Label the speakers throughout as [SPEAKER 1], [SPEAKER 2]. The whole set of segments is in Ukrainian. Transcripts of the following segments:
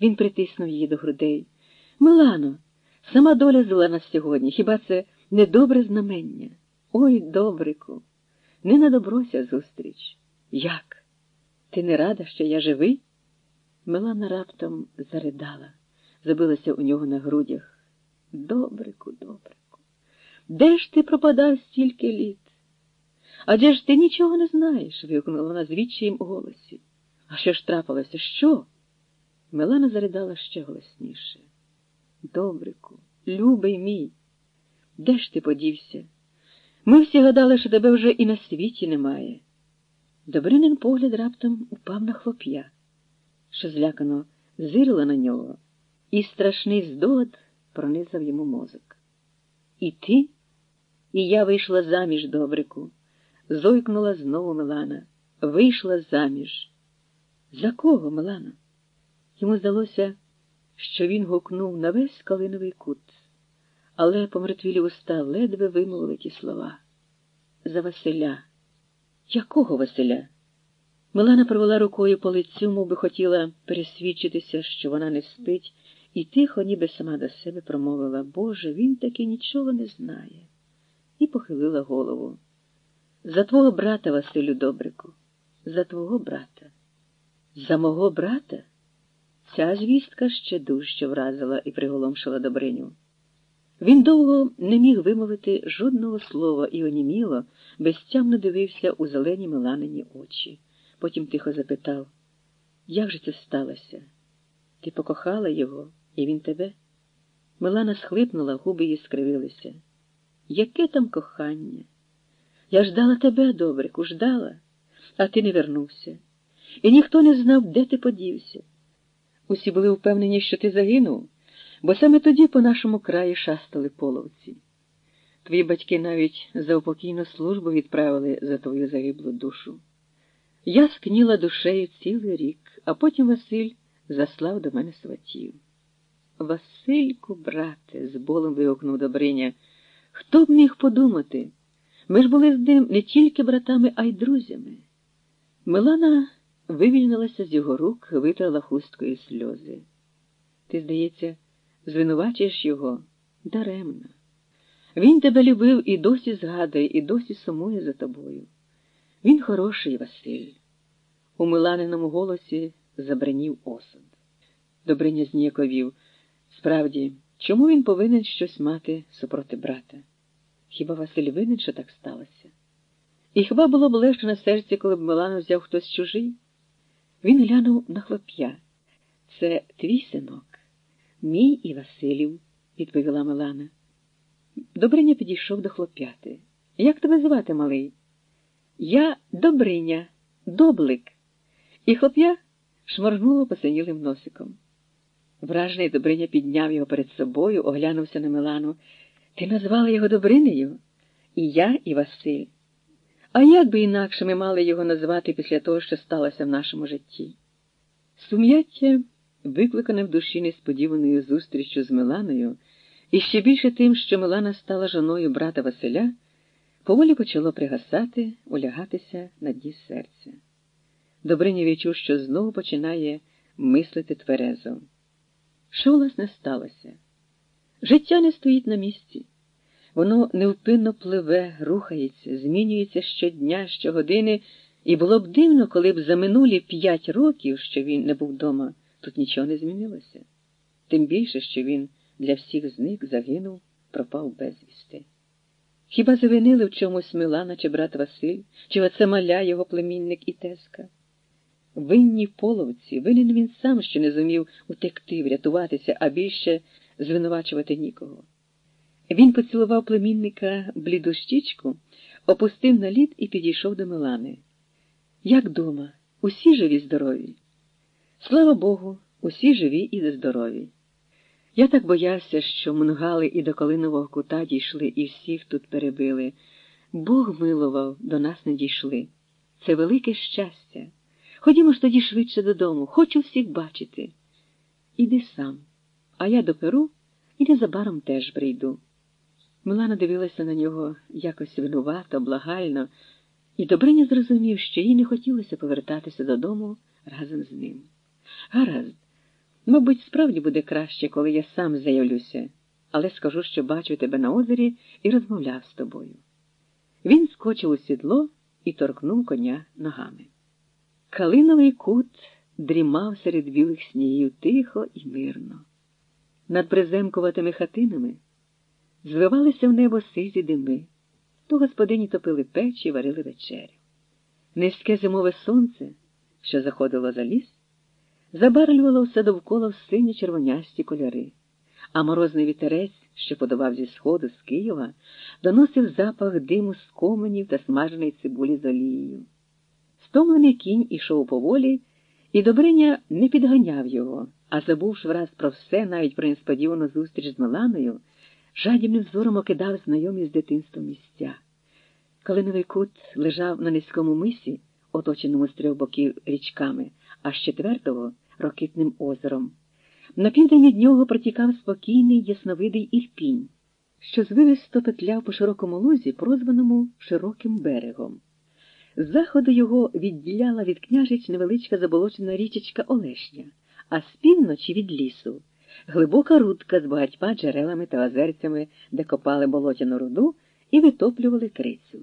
[SPEAKER 1] Він притиснув її до грудей. Милано, сама доля звела нас сьогодні. Хіба це не добре знамення? Ой, добрику, не на доброся зустріч. Як? Ти не рада, що я живий? Милана раптом заридала, забилася у нього на грудях. Добрику, добрику, де ж ти пропадав стільки літ? Адже ж ти нічого не знаєш, вигукнула вона з відчаєм у голосі. А що ж трапилося? Що? Милана заридала ще голосніше. Добрику, любий мій, де ж ти подівся? Ми всі гадали, що тебе вже і на світі немає. Добринин погляд раптом упав на хлоп'я, що злякано зирила на нього, і страшний здогад пронизав йому мозок. І ти? І я вийшла заміж, добрику, зойкнула знову Милана. Вийшла заміж. За кого, Милана? Йому здалося, що він гукнув на весь калиновий кут, але помертвілі уста ледве вимовили ті слова. За Василя. Якого Василя? Милана провела рукою по лицю, мов би хотіла пересвідчитися, що вона не спить, і тихо, ніби сама до себе промовила Боже, він таки нічого не знає, і похилила голову. За твого брата, Василю Добрику, за твого брата. За мого брата? Ця звістка ще дужче вразила і приголомшила Добриню. Він довго не міг вимовити жодного слова і оніміло, безтямно дивився у зелені Миланині очі. Потім тихо запитав Як же це сталося? Ти покохала його, і він тебе? Милана схлипнула, губи її скривилися. Яке там кохання? Я ждала тебе, добрику, ждала, а ти не вернувся. І ніхто не знав, де ти подівся. Усі були впевнені, що ти загинув, бо саме тоді по нашому краї шастали половці. Твої батьки навіть за упокійну службу відправили за твою загиблу душу. Я скніла душею цілий рік, а потім Василь заслав до мене сватів. Васильку, брате, з болем вигукнув Добриня, хто б міг подумати? Ми ж були з ним не тільки братами, а й друзями. Милана вивільнилася з його рук, витрала хусткою сльози. Ти, здається, звинувачуєш його даремно. Він тебе любив і досі згадує, і досі сумує за тобою. Він хороший, Василь. У Миланиному голосі забринів осуд. Добриня зніяковів. Справді, чому він повинен щось мати супроти брата? Хіба Василь винен, що так сталося? І хіба було б легше на серці, коли б Милану взяв хтось чужий? Він глянув на хлоп'я. Це твій синок, мій і Василів, відповіла Милана. Добриня підійшов до хлоп'яти. Як тебе звати, малий? Я Добриня, доблик. І хлоп'я шморгнуло посинілим носиком. Вражений Добриня підняв його перед собою, оглянувся на Милану. Ти назвала його Добринею? І я, і Василь. А як би інакше ми мали його назвати після того, що сталося в нашому житті? Сум'яття, викликане в душі несподіваною зустріччю з Миланою, і ще більше тим, що Милана стала жоною брата Василя, поволі почало пригасати, улягатися на дні серця. Добриня відчув, що знову починає мислити тверезо. Що, власне, сталося? Життя не стоїть на місці. Воно невпинно пливе, рухається, змінюється щодня, щогодини, і було б дивно, коли б за минулі п'ять років, що він не був вдома, тут нічого не змінилося. Тим більше, що він для всіх зник, загинув, пропав безвісти. Хіба завинили в чомусь Милана чи брат Василь, чи оце маля його племінник і теска? Винні половці, винен він сам, що не зумів утекти, врятуватися, а більше звинувачувати нікого. Він поцілував племінника бліду щічку, опустив на лід і підійшов до Милани. Як дома, усі живі здорові? Слава Богу, усі живі і здорові. Я так боявся, що мунгали і до Калинового кута дійшли і всіх тут перебили. Бог милував, до нас не дійшли. Це велике щастя. Ходімо ж тоді швидше додому, хочу всіх бачити. Іди сам, а я до Перу і незабаром теж прийду. Милана дивилася на нього якось винувато, благально, і Добриня зрозумів, що їй не хотілося повертатися додому разом з ним. Гаразд, Мабуть, справді буде краще, коли я сам заявлюся, але скажу, що бачу тебе на озері і розмовляв з тобою. Він скочив у сідло і торкнув коня ногами. Калиновий кут дрімав серед білих снігів тихо і мирно. Над приземкуватими хатинами звивалися в небо сизі дими, то господині топили печі, варили вечерю. Низьке зимове сонце, що заходило за ліс, забарвлювало все довкола в сині червонясті кольори, а морозний вітерець, що подавав зі сходу з Києва, доносив запах диму з коменів та смаженої цибулі з олією. Стомлений кінь ішов поволі, і Добриня не підганяв його, а забувши враз про все, навіть про несподівану зустріч з Миланою, жадібним зором окидав знайомі з дитинства місця. Калиновий кут лежав на низькому мисі, оточеному з трьох боків річками, а з четвертого рокитним озером. На південь нього протікав спокійний ясновидий ірпінь, що звивисто петляв по широкому лузі, прозваному широким берегом. З заходу його відділяла від княжич невеличка заболочена річечка Олешня, а з півночі від лісу глибока рудка з багатьма джерелами та озерцями, де копали болотяну руду і витоплювали крицю.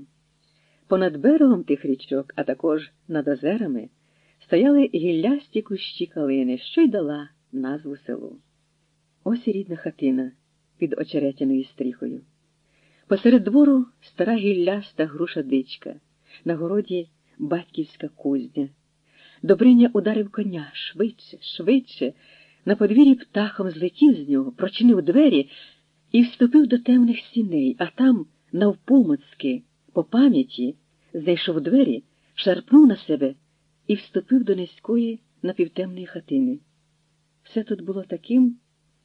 [SPEAKER 1] Понад берегом тих річок, а також над озерами, стояли гіллясті кущі калини, що й дала назву селу. Ось і рідна хатина під очеретяною стріхою. Посеред двору стара гілляста груша дичка, на городі батьківська кузня. Добриня ударив коня швидше, швидше, на подвір'ї птахом злетів з нього, прочинив двері і вступив до темних сіней, а там, навпомоцьки, по пам'яті, знайшов двері, шарпнув на себе і вступив до низької напівтемної хатини. Все тут було таким,